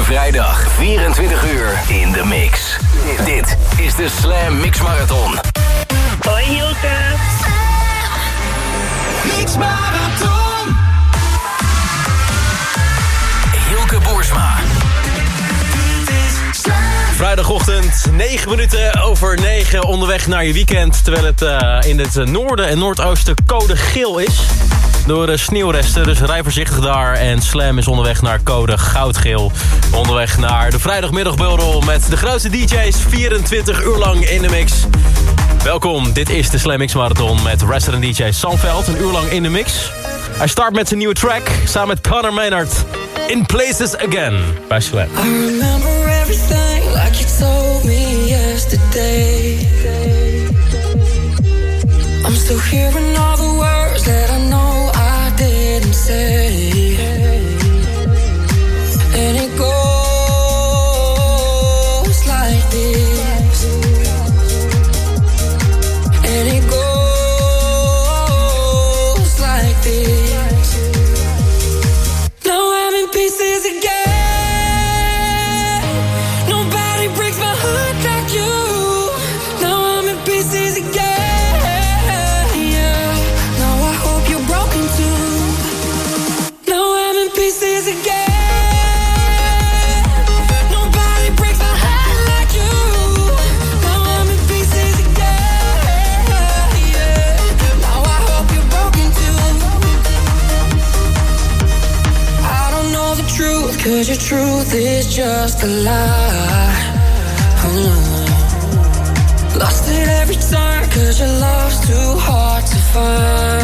Vrijdag 24 uur in de mix. Dit is de Slam Mix Marathon. Hoi Hilke. Mix Marathon. Hilke Boersma. Vrijdagochtend, 9 minuten over 9, onderweg naar je weekend... terwijl het eh, in het noorden en noordoosten code geel is door eh, sneeuwresten. Dus rij voorzichtig daar. En Slam is onderweg naar code goudgeel. Onderweg naar de vrijdagmiddagbeurrel met de grootste DJ's 24 uur lang in de mix. Welkom, dit is de Slam X Marathon met resident DJ Sanveld. Een uur lang in de mix. Hij start met zijn nieuwe track samen met Connor Maynard. In Places Again bij Slam. I remember everything like you told me yesterday. I'm still hearing all Say. just a lie. Oh. Lost it every time, cause your love's too hard to find.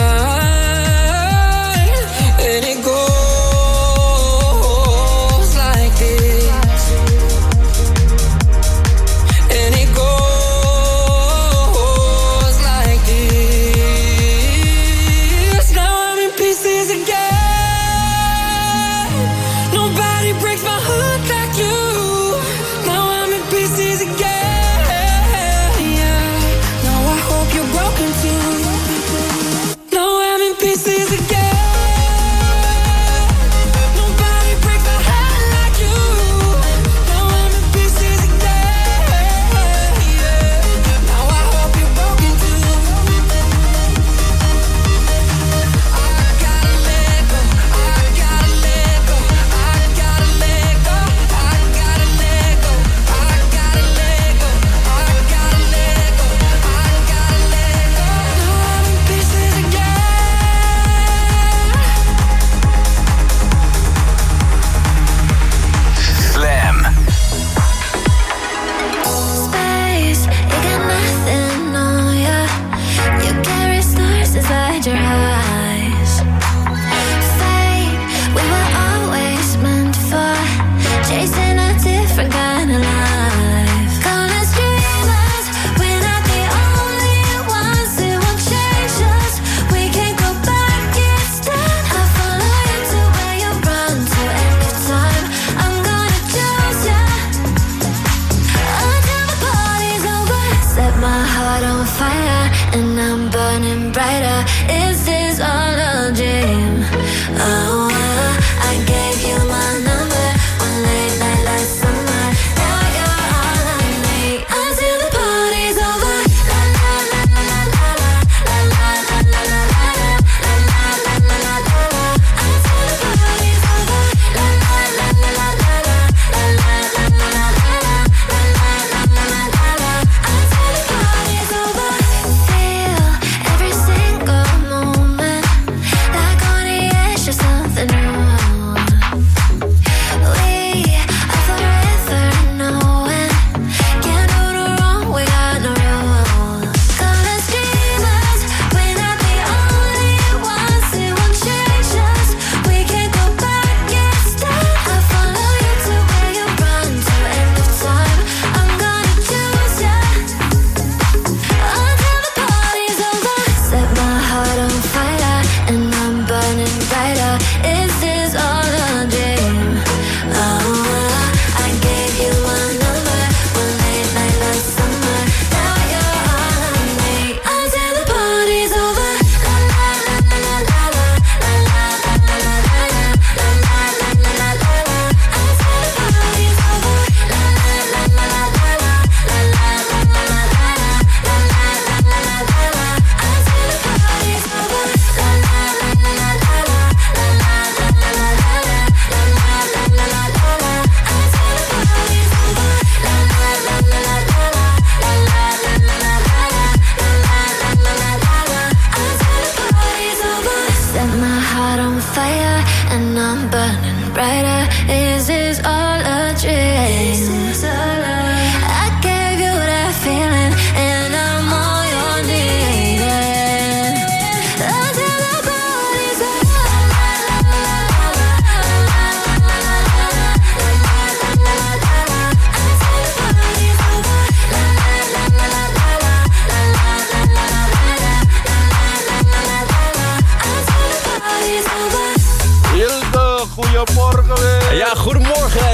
fire and I'm burning brighter. Is this all a dream?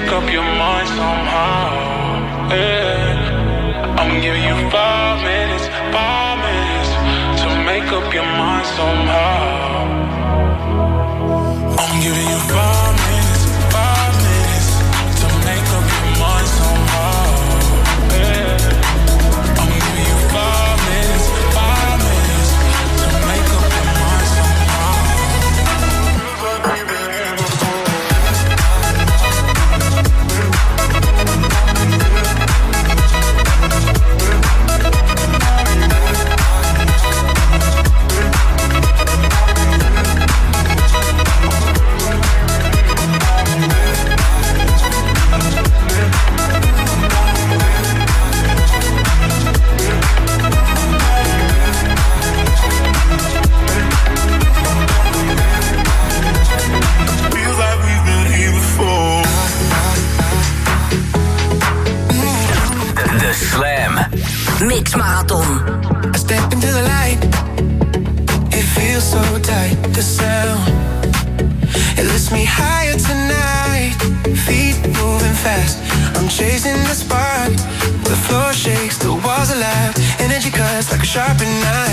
make up your mind somehow. Yeah. I'm giving you five minutes, five minutes to make up your mind somehow. sharp and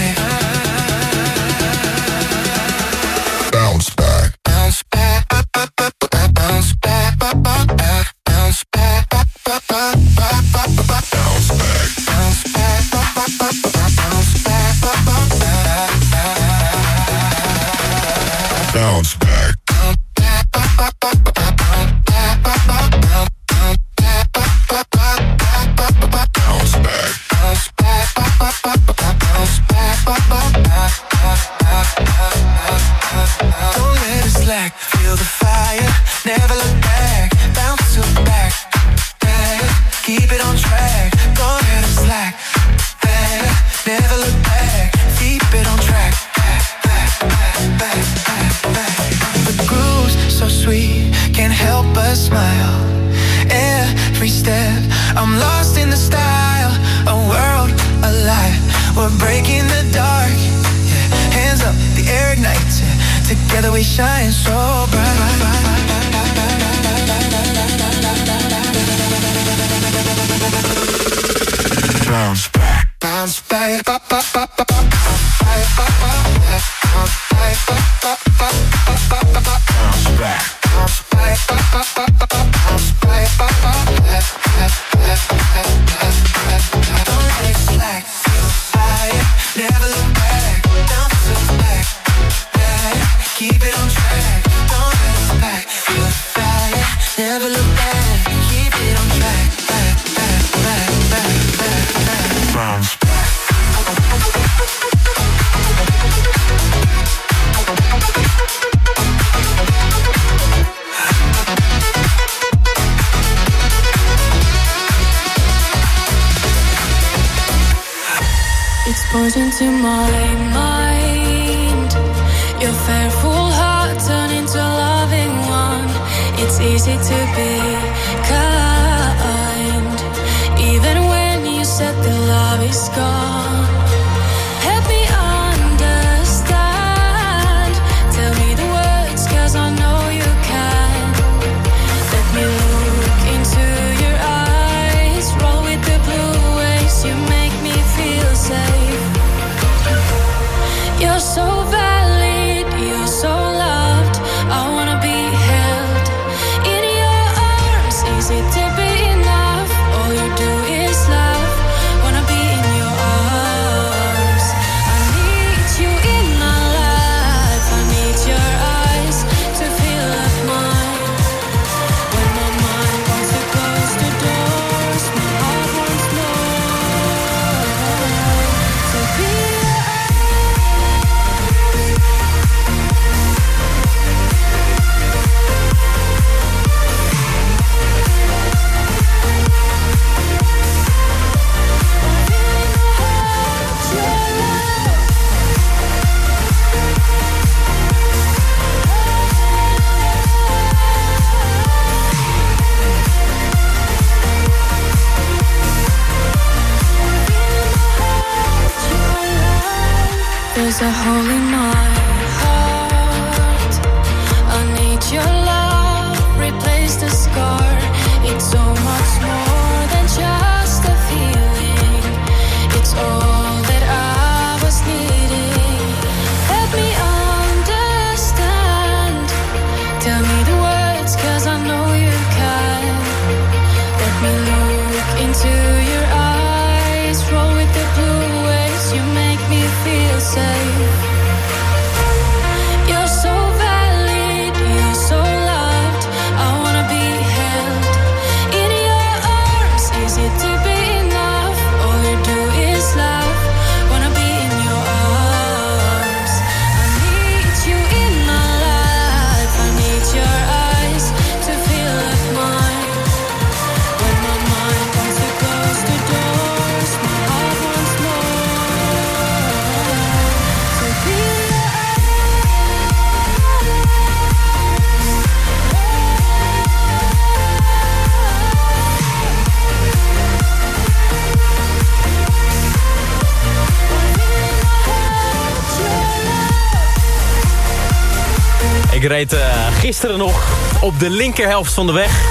gisteren nog op de linkerhelft van de weg.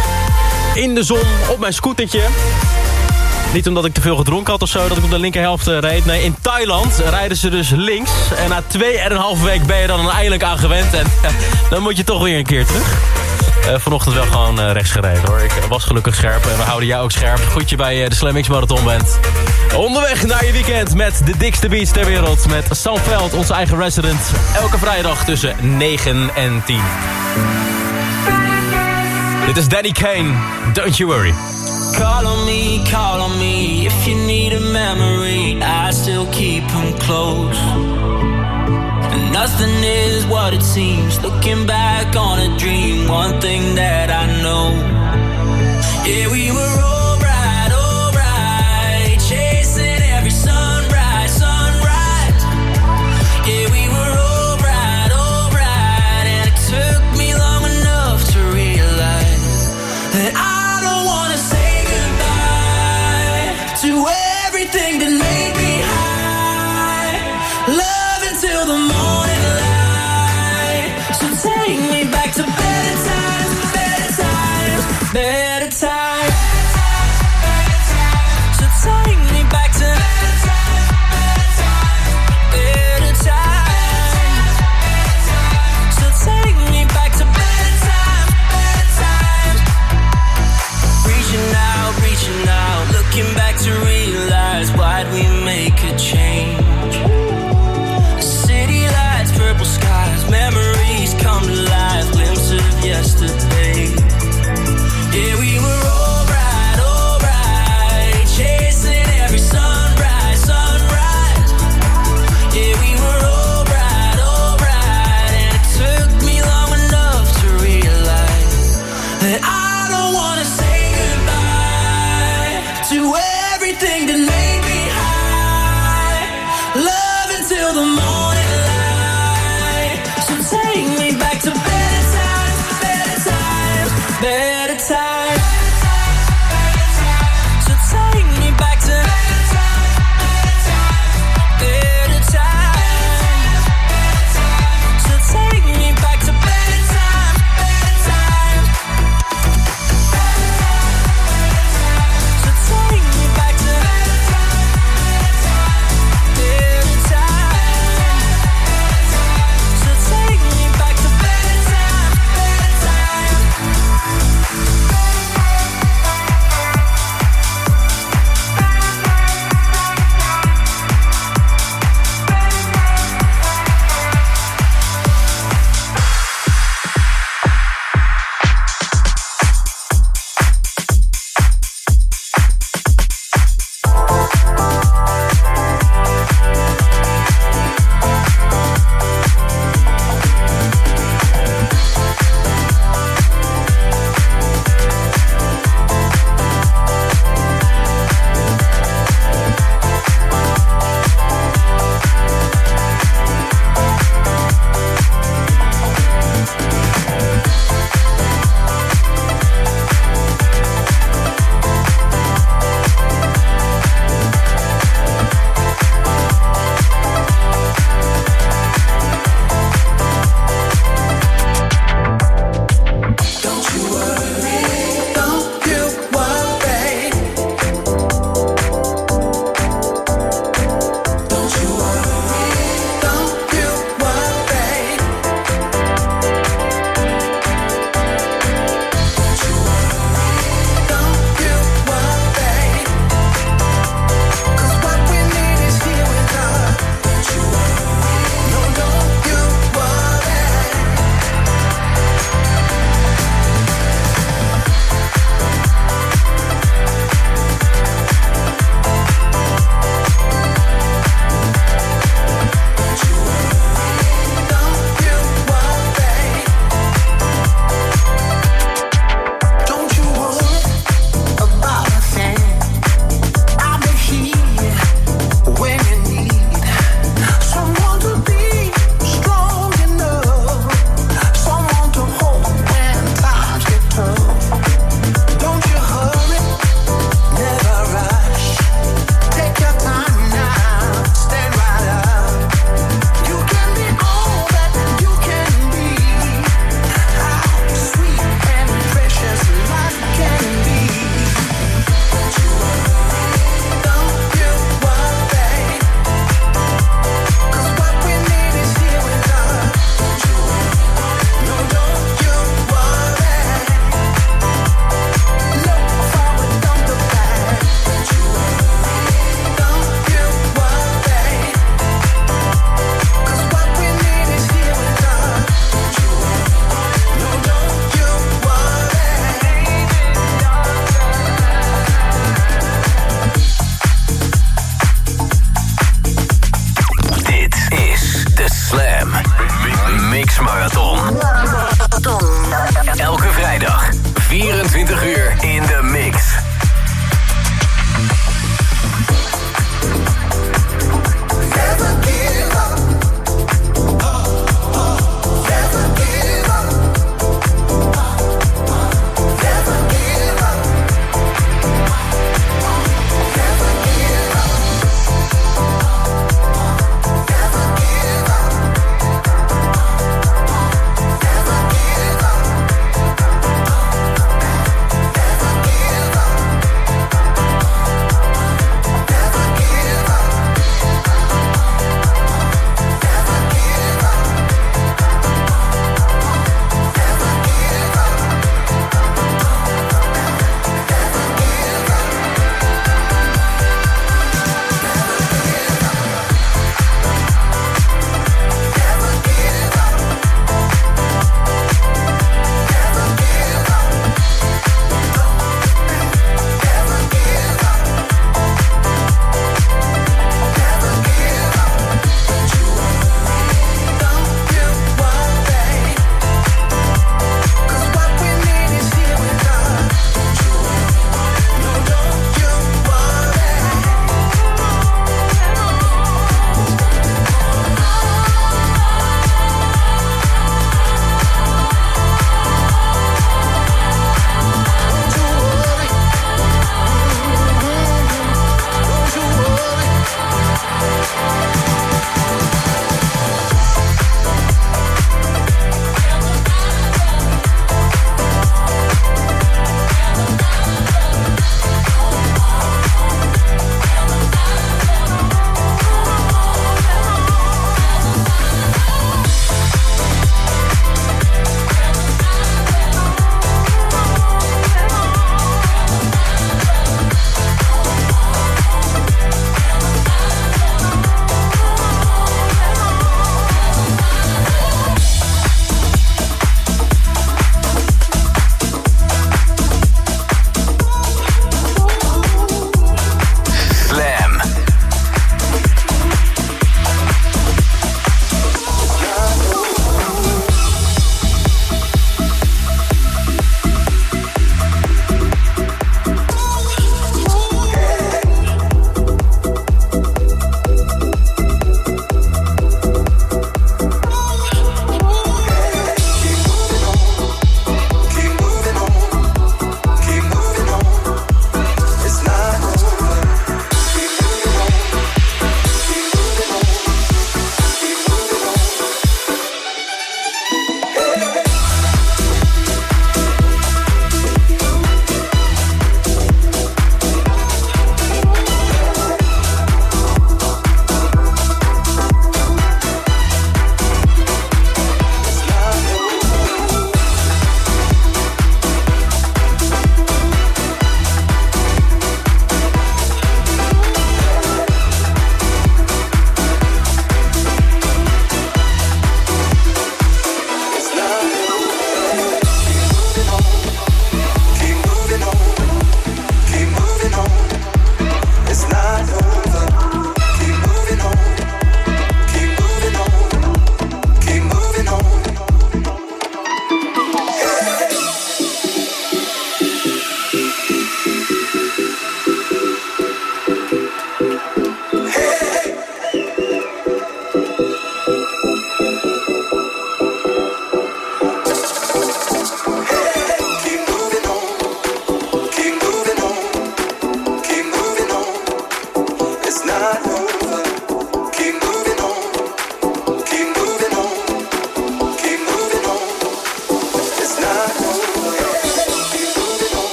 In de zon, op mijn scootertje. Niet omdat ik te veel gedronken had of zo, dat ik op de linkerhelft eh, reed. Nee, in Thailand rijden ze dus links. En na 2,5 week ben je dan eindelijk aan gewend. En dan moet je toch weer een keer terug. Uh, vanochtend wel gewoon uh, rechts gereden hoor. Ik was gelukkig scherp en we houden jou ook scherp. Goed je bij eh, de Slam X Marathon bent. Onderweg naar je weekend met de dikste beats ter wereld. Met Sam Veld, onze eigen resident. Elke vrijdag tussen 9 en 10. Dit is Danny Kane. Don't you worry. Call on me, call on me. If you need a memory, I still keep them close. Nothing is what it seems. Looking back on a dream, one thing that I know. Yeah, we were.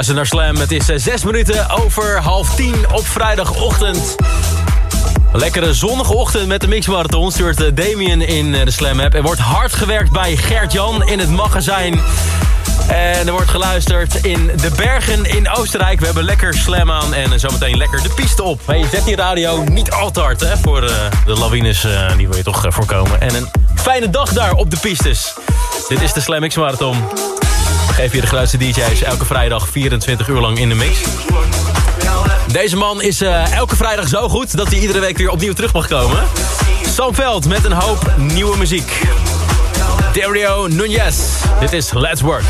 Luister naar Slam. Het is eh, zes minuten over half tien op vrijdagochtend. Lekkere zonnige ochtend met de Mixmarathon stuurt eh, Damien in eh, de Slam app. Er wordt hard gewerkt bij Gert-Jan in het magazijn. En er wordt geluisterd in de bergen in Oostenrijk. We hebben lekker slam aan en zometeen lekker de piste op. Hey, zet die radio niet al te hard hè, voor de lawines. die wil je toch voorkomen. En een fijne dag daar op de pistes. Dit is de Slam Mix Marathon. We geven je de grootste DJ's elke vrijdag 24 uur lang in de mix. Deze man is eh, elke vrijdag zo goed dat hij iedere week weer opnieuw terug mag komen. Sam Veld met een hoop nieuwe muziek. Dario Nunez. Dit is Let's Work.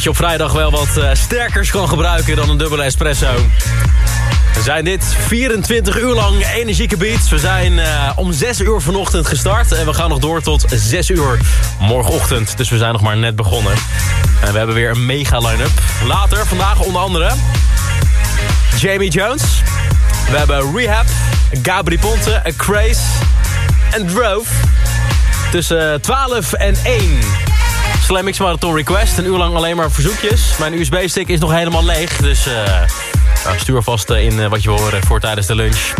Dat je op vrijdag wel wat eh, sterkers kan gebruiken dan een dubbele espresso. We zijn dit 24 uur lang energieke beats. We zijn eh, om 6 uur vanochtend gestart en we gaan nog door tot 6 uur morgenochtend. Dus we zijn nog maar net begonnen. En we hebben weer een mega line-up. Later, vandaag onder andere... Jamie Jones. We hebben Rehab, Gabri Ponte, Craze en Drove. Tussen 12 en 1. Slam Marathon Request. Een uur lang alleen maar verzoekjes. Mijn USB-stick is nog helemaal leeg. Dus uh, nou, stuur vast in uh, wat je wil horen voor tijdens de lunch.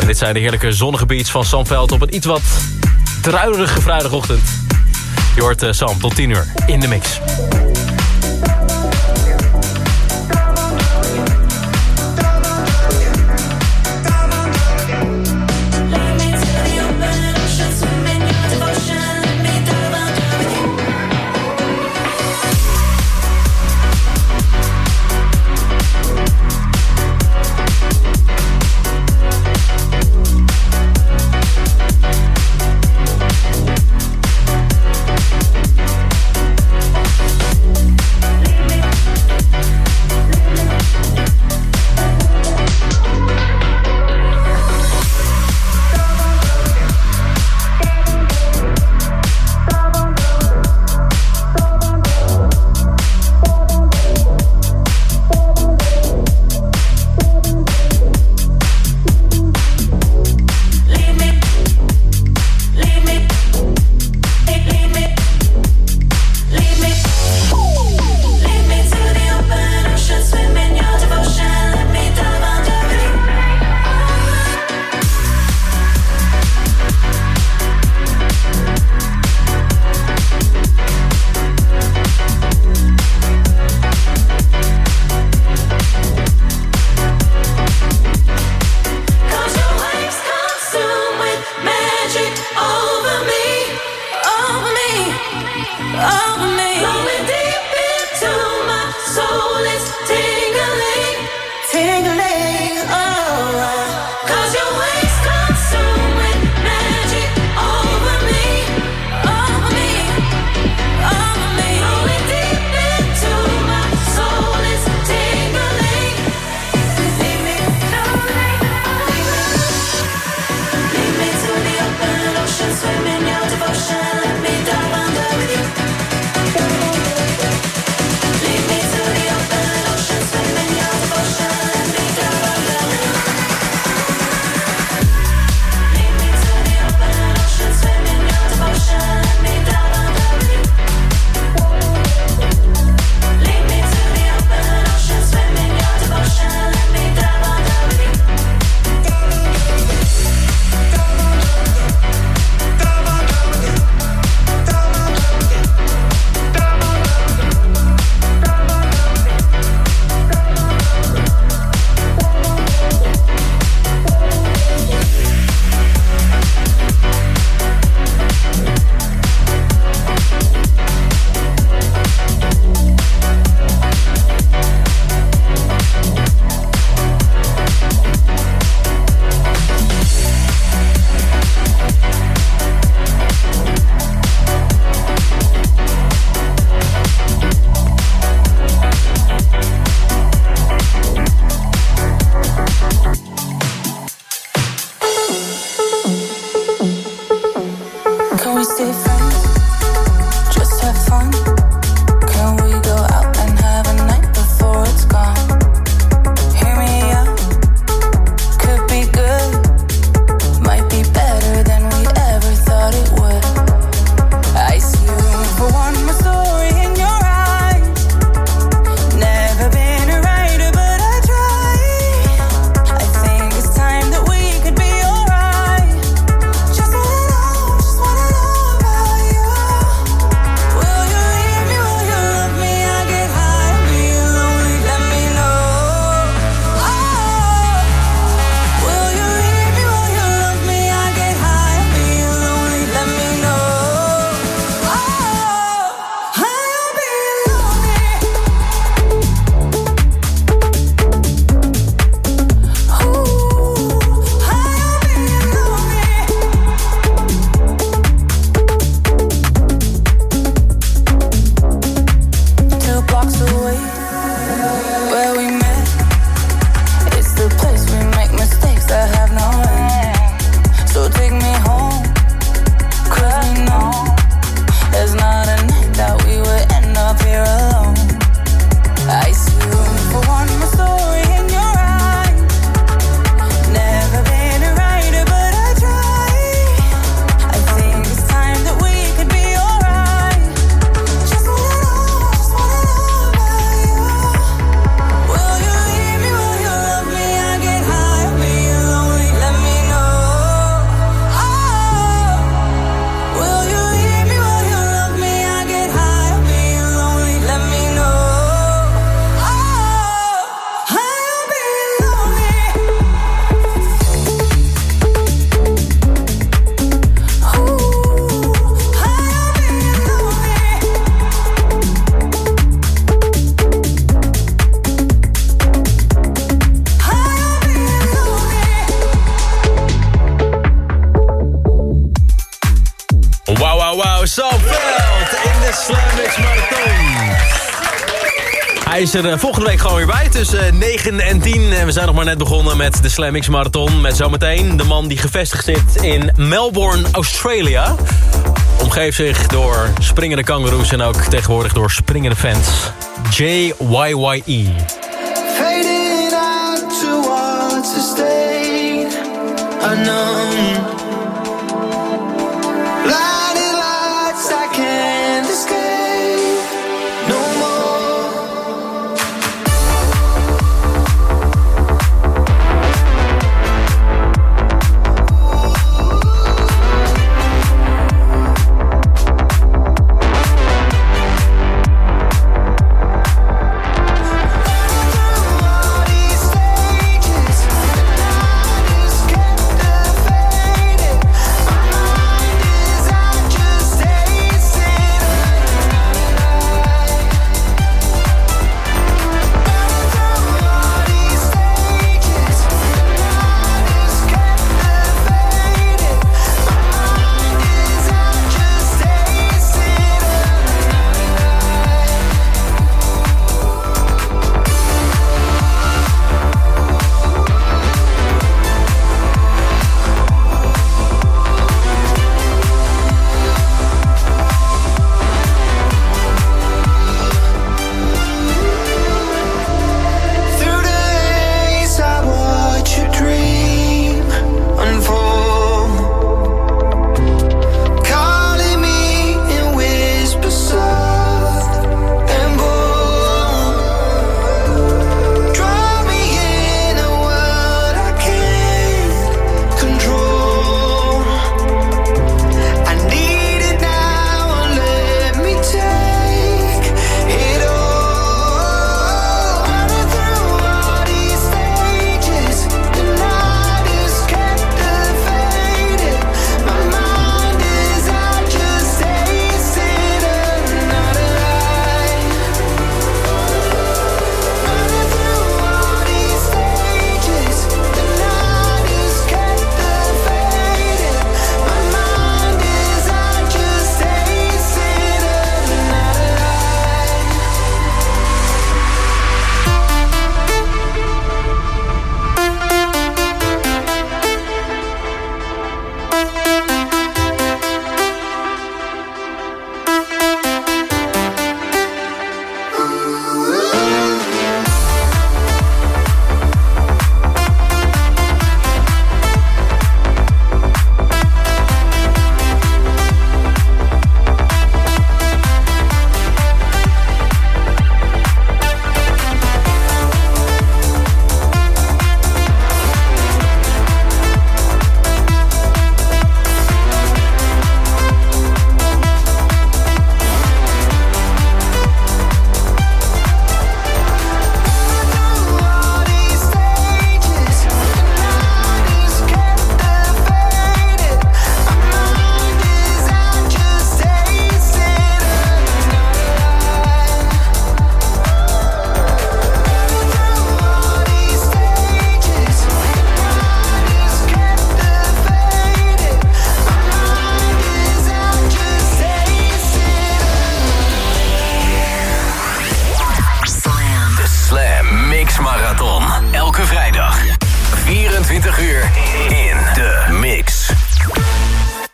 En dit zijn de heerlijke zonnige beats van Sam Veld... op een iets wat druilerige vrijdagochtend. Je hoort Sam tot 10 uur in de mix. De Slam X Marathon. Hij is er eh, volgende week gewoon weer bij tussen 9 en 10. En we zijn nog maar net begonnen met de Slam X Marathon. Met zometeen de man die gevestigd zit in Melbourne, Australia. Omgeeft zich door springende kangaroes en ook tegenwoordig door springende fans. JYYE. Fading out towards a state unknown.